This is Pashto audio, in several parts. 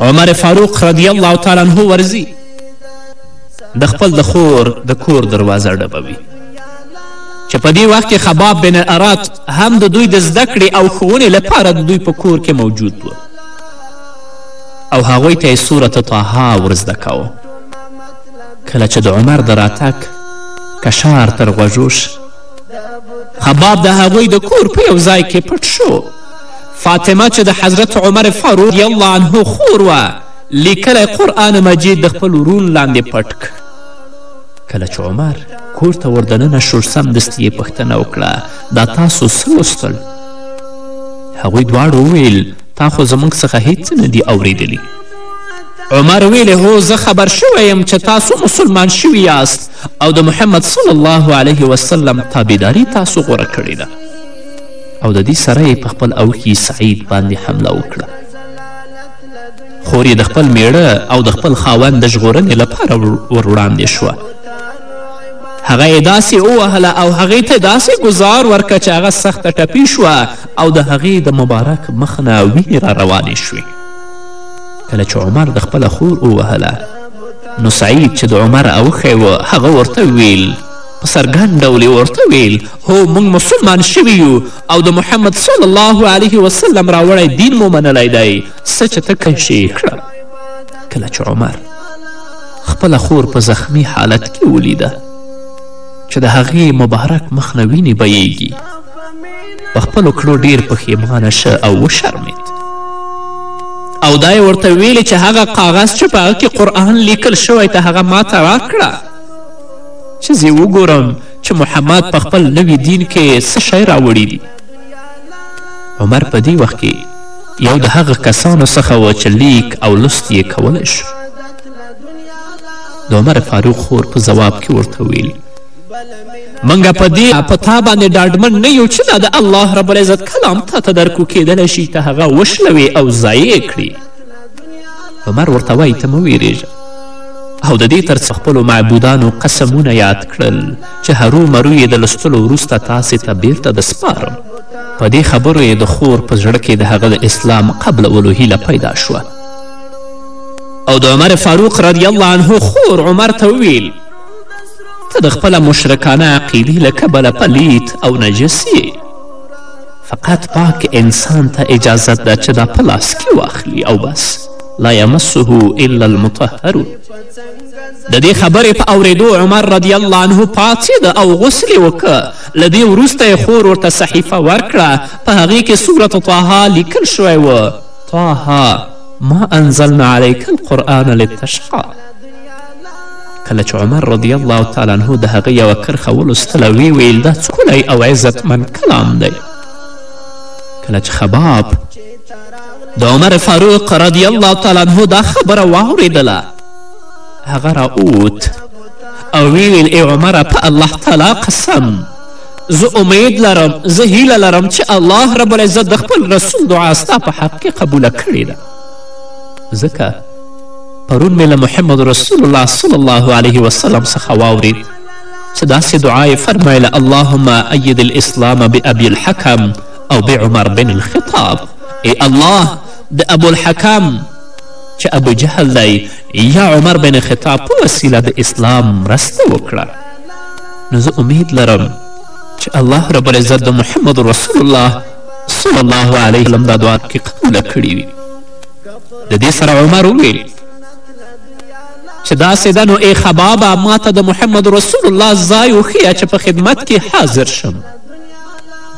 عمر فاروق رضی الله تعالی عنه ورځي د خپل د خور د کور دروازه ډبوي چې په دې وخت کې خباب بن ارات هم د دوی د زده کړې او ښوونې لپاره د دوی په کور کې موجود و او هغوی ته یې صورت طه ورزده کاوه کله چې د عمر د راتګ کشار تر غوږوش خباب د هغوی د کور په یو ځای کې پټ شو فاطمه چې د حضرت عمر فاروق رضی الله عنه خور وه لیکلی قرآن مجید د خپل ورون لاندې پټ کله چې عمر کور ته ور دننه شو سمدستي یې پوښتنه وکړه دا تاسو څه لوستل هغوی دواړو وویل تا خو زموږ څخه هیڅ نه دي اوریدلی عمر ویلې هو زه خبر شوی یم چې تاسو مسلمان شوي یاست او د محمد صلی الله علیه وسلم تابعداري تاسو غوره کړې ده او د دې سره یې په خپل اوښي سعید باندې حمله وکړه خور یې د خپل میړه او د خپل خاوند د ژغورنې لپاره ور وړاندې شوه هغه یې داسې ووهله او هغې ته داسې ګزار ورکړه چې هغه سخته ټپي شوه او د هغې د مبارک مخ نه وینې را روانې شوې کله چې عمر د خپله خور ووهله نو سعید چې د عمر اوښی و هغه ورته ویل په څرګند ډول ورته ویل هو موږ مسلمان شوي یو او د محمد صلی الله علیه وسلم راوړی دین مو منلی دی څه چې ته کوي شي کړه کله چې عمر خپله خور په زخمی حالت کې ولیده چې د هغې مبارک مخ نه وینې بهیږي په خپلو کړو ډیر پښیمانه شه او وشرمید او دا یې ورته ویلې چې هغه کاغذ چې په هغه کې قرآن لیکل شوی ته هغه ماته راکړه چې زه وګورم چې محمد په خپل نوي دین کې څه شی راوړي دي عمر په دې وخت کې یو د هغه کسانو څخه و چې لیک او لوست یې کولی شو د عمر فاروق خور په ځواب کې ورته ویل منګه په دې په تا باندې ډاډمن نه یو چې دا د الله رب العزت کلام تا ته درکو کیدلی شي ته هغه وشلوې او ضایع کړي عمر ورته وایي ته مه ویرېږه او د دې ترڅ خپلو معبودانو قسمونه یاد کړل چې هرو مرو یې د لستلو وروسته تاسې ته بیرته د سپارم په دې خبرو یې د خور په زړه کې د هغه د اسلام قبلولو هیله پیدا شوه او د عمر فاروق رضی الله عنه خور عمر ته وویل ته د خپله مشرکانه عقیدې له کبله پلیت او نجس فقط پاک انسان ته اجازت ده چې دا په لاس کې واخلي او بس لا یمسه الا المطهرون د دې خبرې په اوریدو عمر رضی الله عنه پاڅېد او غسل وکړه له دې وروسته یې خور ورته صحیفه ورکړه په هغې کې صورت طه لیکل شوی و طه ما انزلنا علیک القرآن لتشقا کله چې عمر رضی الله تعالی عنه د هغه یوه کرښه ولوستله ویې ویل دا څکلی او عزتمن کلام دی کله چې خباب د عمر فاروق رضی الله تعالی عنه دا خبره واورېدله هغه راووت او ویل ای عمره په الله تعالی قسم زه امید لرم زه هیله لرم چې الله رب العزت د خپل رسول دعا ستا په حق کې قبوله کړې ده ځکه پرون مې له محمد رسول الله صلی الله علیه وسلم څخه واورید چې داسې دعا یې فرمایله اللهم اید الاسلام بابي الحکم او بعمر بن الخطاب ای الله د ابوالحکم چې ابو جهل دی یا عمر بن خطاب په وسیله د اسلام مرسته وکړه نو زه امید لرم چې الله رب العزت د محمد رسول الله صلی الله علیه وسلم دا دعا کې قبوله کړې وي د دې سره عمر وویل چې داسې ده نو ای خبابه ما ته د محمد رسول الله ځای وښیه چې په خدمت کې حاضر شم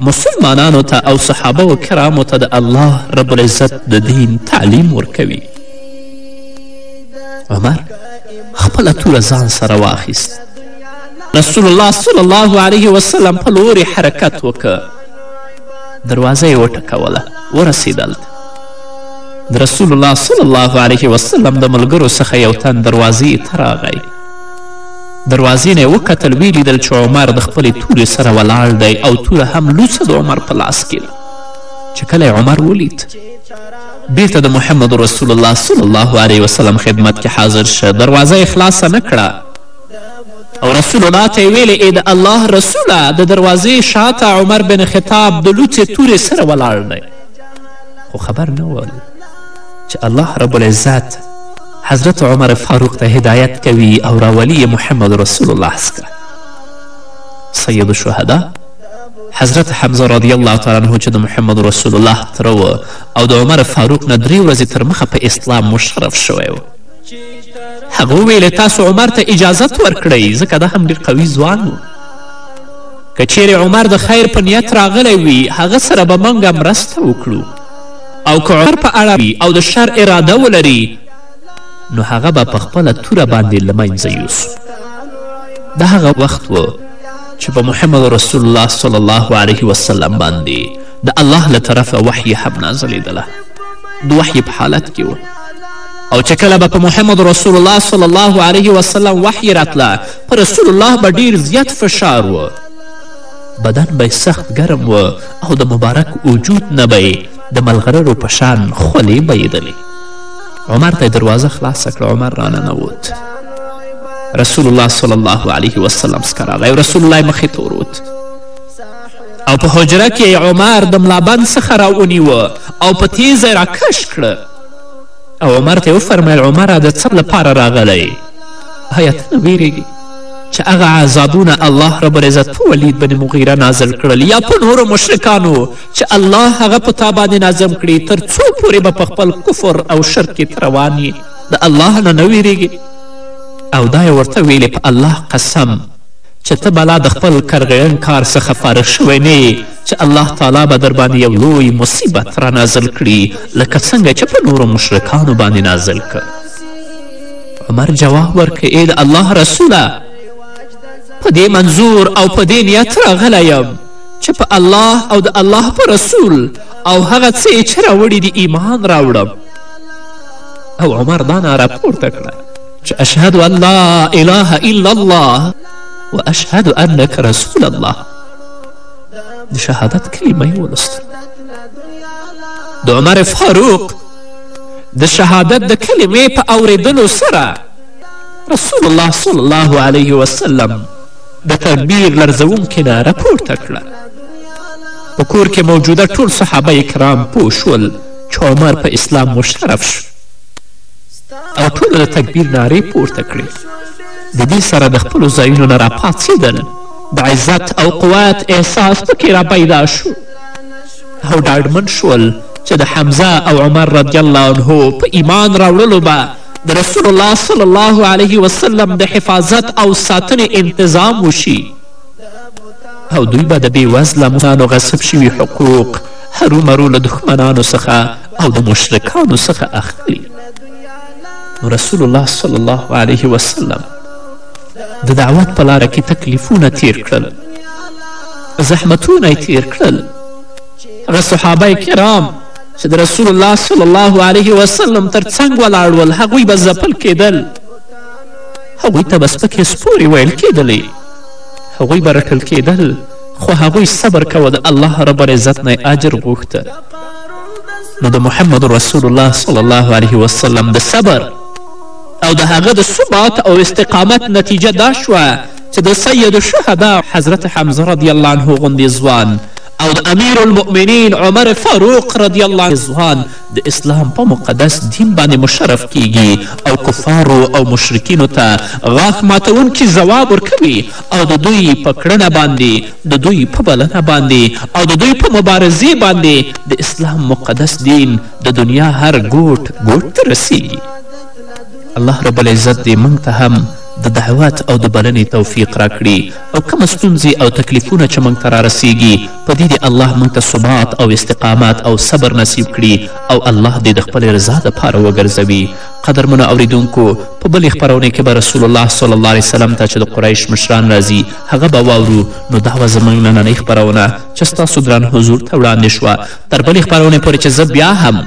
مسلمانانو ته او صحابه و کرامو ته د الله رب العزت د دین تعلیم ورکوي عمر خپله توره ځان سره واخیست رسول الله صلی الله علیه وسلم په لورې حرکت وکړ دروازه یې وټکوله ورسېدل د رسول الله صلی الله علیه وسلم د ملګرو څخه یو تن دروازې ته راغی دروازې نه یې وکتل ویې لیدل چې عمر د خپلې تورې سره ولاړ دی او توره هم لوڅه د عمر په لاس کې ده چې کله یې عمر ولید بیرته د محمد رسول الله صلی الله علیه وسلم خدمت کې حاضر شه دروازه یې خلاصه نه کړه او رسول الله ته یې ویلې ای د الله رسوله د دروازې شاته عمر بن خطاب د لوڅې تورې سره ولاړ دی خو خبر نه ول چې الله رب العزت حضرت عمر فاروق ته هدایت کوي او راولي یې محمد رسول الله څخه سید الشهدا حضرت حمزه رضی الله تعالی عنه چې د محمد رسول الله تره و او د عمر فاروق نه درې ورځې تر مخه په اسلام مشرف شوی و هغه وویل تاسو عمر ته اجازت ورکړئ ځکه دا هم ډېر قوي ځوان و که چیرې عمر د خیر په نیت راغلی وي هغه سره به موږ مرسته وکړو او که عمر په اړه وي او د شر اراده ولري نو هغه به په خپله توره باندې له منځه یوسو دا هغه وخت و چې په محمد رسول الله صلی الله علیه وسلم باندې د الله له طرفه وحی هم نازلیدله د وحی په حالت کې و او چې کله به په محمد رسول الله صلی الله علیه وسلم وحی راتله په رسول الله به ډیر زیات فشار و بدن به یې سخت ګرم و او د مبارک وجود نه به یې د ملغررو په شان خولې بهیدلې عمر ته دروازه خلاصه کړه عمر راننوت رسول الله صلی الله علیه وسلم څخه راغی رسول الله مخې ته وروت او په حجره کې عمر د ملابند څخه راونیوه او په تیزه راکش کړه او عمر ته یې وفرمیل عمره د څه لپاره راغلی آیا ته نه ویرېږي چې هغه عذابونه الله رب العزت په ولید بن مغیره نازل کړل یا په نورو مشرکانو چې الله هغه په تا باندې نازم کړي تر څو پورې به په خپل کفر او شرک کې ته روان یې د الله نه نه ویریږي او دا یې ورته ویلې په الله قسم چې ته بلا د خپل کرغیړن کار څخه فارغ شوی نه چې الله تعالی به در باندې یو لوی مصیبت را نازل کړي لکه څنګه چې په نورو مشرکانو باندې نازل کړ عمر جواب ورکړ ای د الله رسوله په دې منظور او په دې نیت راغلی یم چې په الله او د الله په رسول او هغه څه یې چې راوړي دي ایمان راوړم او عمر دا ناره پورته کړه چې اشهد ان لا اله الا الله و اشهد انک رسول الله د شهادت کلمه یې ولوستل د عمر فاروق د شهادت د کلمې په اوریدلو سره رسول الله صلی الله علیه وسلم د تکبیر لرزونکې ناره پورته کړه په کور کې موجوده ټول صحابه کرام پوه شول چې عمر په اسلام مشرف شو او ټولو د تکبیر نارې پورته کړې د دې سره د خپلو ځایونو نه راپاڅېدل د عزت او قوت احساس پکې راپیدا شو او ډاډمن شول چې د حمزه او عمر رضی الله عنه په ایمان راوړلو به د رسول الله صلی الله علیه وسلم د حفاظت او ساتنې انتظام وشي او دوی به د بېوزله مسلمانانو غصب شوي حقوق هرومرو له دښمنانو څخه او د مشرکانو څخه اخلي رسول الله صلی الله علیه وسلم د دعوت په لاره کې تکلیفونه تیر کړل زحمتونه یې تیر کړل هغه صحابه کرام چې د رسول الله صلی الله علیه وسلم تر څنګ ولاړ ول هغوی به ځپل کېدل هغوی ته به سپکې سپورې ویل کېدلې هغوی به رټل کېدل خو هغوی صبر کوه د الله رب العزت نه اجر غوښته نو د محمد رسول الله صلی الله علیه وسلم د صبر او د هغه د ثبات او استقامت نتیجه دا شوه چې د سید الشهدا حضرت حمزه رضی الله عنه غوندې ځوان او د امیر المؤمنین عمر فاروق رضی الله عنه ځوان د اسلام په مقدس دین باندې مشرف کیږي او کفارو او مشرکینو ته غاښ ماتونکي ځواب ورکوي او د دوی په کړنه باندې د دوی په بلنه باندې او د دوی په مبارزې باندې د اسلام مقدس دین د دنیا هر ګوټ ګوټ ته رسیږي الله رب العزت دې موږ ته هم د دعوت او د بلنې توفیق راکړي او کوم ستونزې او تکلیفونه چې موږ ته رارسیږي په دې دې الله موږ ته ثبات او استقامت او صبر نصیب کړي او الله دې د خپلې رضا دپاره وګرځوي قدرمنو اوریدونکو په بلې خپرونې کې به رسول الله صلی الله علیه وسلم ته چې د قریش مشران راځي هغه به واورو نو دا وه زموږ نننۍ خپرونه چې ستاسو دران حضور ته وړاندې شوه تر بلې خپرونې پورې چې زه بیا هم